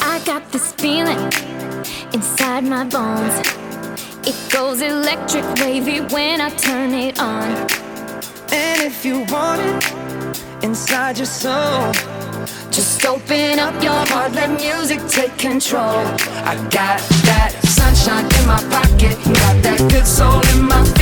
I got this feeling inside my bones. It goes electric wavy when I turn it on. And if you want it inside your soul, just open up your heart, let music take control. I got that sunshine in my pocket, got that good soul in my.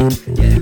Yeah.